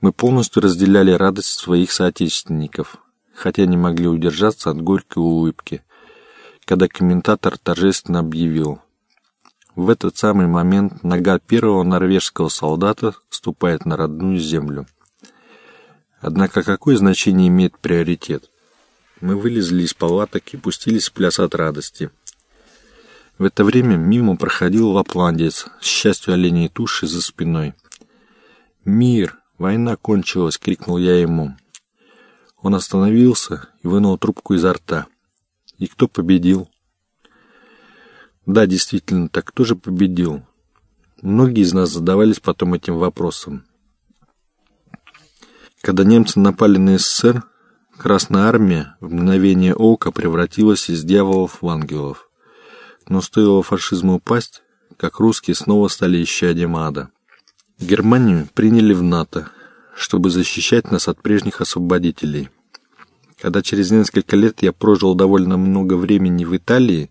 Мы полностью разделяли радость своих соотечественников, хотя не могли удержаться от горькой улыбки, когда комментатор торжественно объявил. В этот самый момент нога первого норвежского солдата ступает на родную землю. Однако какое значение имеет приоритет? Мы вылезли из палаток и пустились в пляс от радости. В это время мимо проходил лапландец с счастью оленей туши за спиной. «Мир! Война кончилась!» — крикнул я ему. Он остановился и вынул трубку изо рта. «И кто победил?» «Да, действительно, так кто же победил?» Многие из нас задавались потом этим вопросом. Когда немцы напали на СССР, Красная Армия в мгновение ока превратилась из дьяволов в ангелов. Но стоило фашизму упасть, как русские снова стали исчадием ада. Германию приняли в НАТО, чтобы защищать нас от прежних освободителей. Когда через несколько лет я прожил довольно много времени в Италии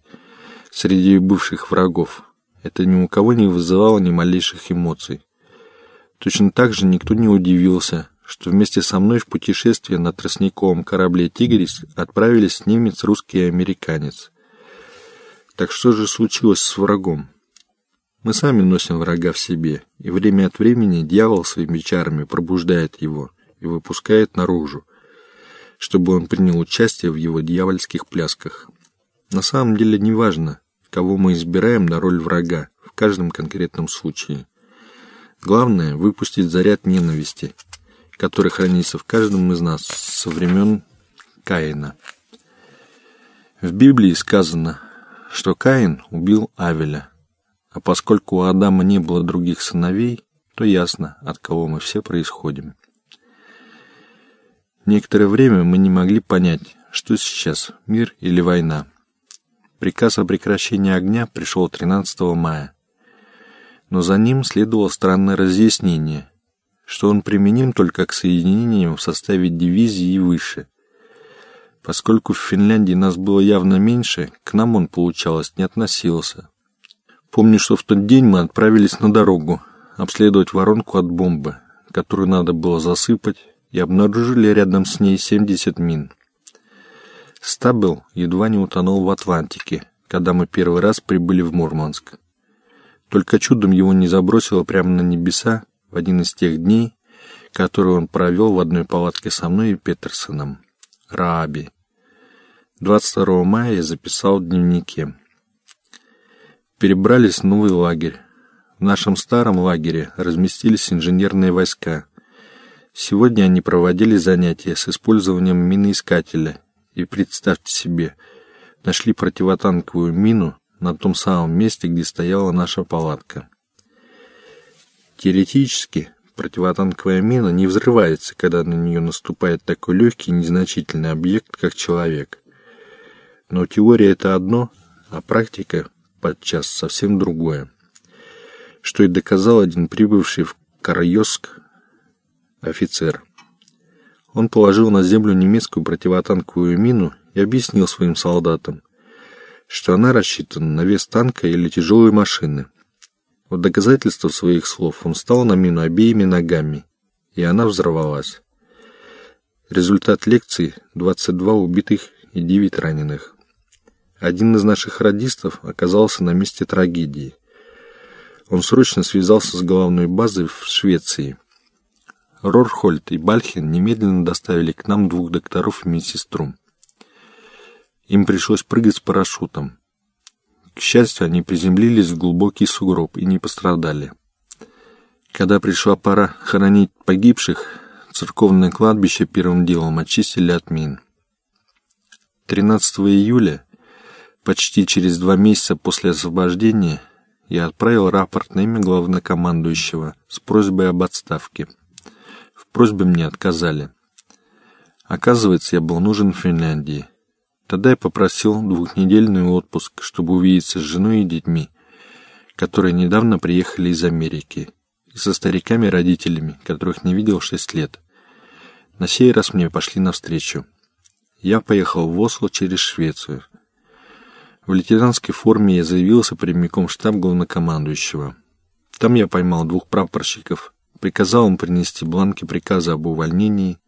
среди бывших врагов, это ни у кого не вызывало ни малейших эмоций. Точно так же никто не удивился, что вместе со мной в путешествие на тростниковом корабле «Тигрис» отправились немец, русский и американец. Так что же случилось с врагом? Мы сами носим врага в себе, и время от времени дьявол своими чарами пробуждает его и выпускает наружу, чтобы он принял участие в его дьявольских плясках. На самом деле не важно, кого мы избираем на роль врага в каждом конкретном случае. Главное – выпустить заряд ненависти, который хранится в каждом из нас со времен Каина. В Библии сказано – что Каин убил Авеля. А поскольку у Адама не было других сыновей, то ясно, от кого мы все происходим. Некоторое время мы не могли понять, что сейчас, мир или война. Приказ о прекращении огня пришел 13 мая. Но за ним следовало странное разъяснение, что он применим только к соединениям в составе дивизии и выше – Поскольку в Финляндии нас было явно меньше, к нам он, получалось, не относился. Помню, что в тот день мы отправились на дорогу, обследовать воронку от бомбы, которую надо было засыпать, и обнаружили рядом с ней 70 мин. Стабел едва не утонул в Атлантике, когда мы первый раз прибыли в Мурманск. Только чудом его не забросило прямо на небеса в один из тех дней, которые он провел в одной палатке со мной и Петерсоном. Рааби. 22 мая я записал в дневнике. Перебрались в новый лагерь. В нашем старом лагере разместились инженерные войска. Сегодня они проводили занятия с использованием миноискателя. И представьте себе, нашли противотанковую мину на том самом месте, где стояла наша палатка. Теоретически Противотанковая мина не взрывается, когда на нее наступает такой легкий и незначительный объект, как человек. Но теория это одно, а практика подчас совсем другое. Что и доказал один прибывший в Карайоск офицер. Он положил на землю немецкую противотанковую мину и объяснил своим солдатам, что она рассчитана на вес танка или тяжелой машины – в доказательство своих слов он встал на мину обеими ногами, и она взорвалась. Результат лекции – 22 убитых и 9 раненых. Один из наших радистов оказался на месте трагедии. Он срочно связался с головной базой в Швеции. Рорхольд и Бальхин немедленно доставили к нам двух докторов и медсестру. Им пришлось прыгать с парашютом. К счастью, они приземлились в глубокий сугроб и не пострадали. Когда пришла пора хоронить погибших, церковное кладбище первым делом очистили от мин. 13 июля, почти через два месяца после освобождения, я отправил рапорт на имя главнокомандующего с просьбой об отставке. В просьбе мне отказали. Оказывается, я был нужен в Финляндии. Тогда я попросил двухнедельный отпуск, чтобы увидеться с женой и детьми, которые недавно приехали из Америки, и со стариками-родителями, которых не видел шесть лет. На сей раз мне пошли навстречу. Я поехал в Осло через Швецию. В лейтенантской форме я заявился прямиком в штаб главнокомандующего. Там я поймал двух прапорщиков, приказал им принести бланки приказа об увольнении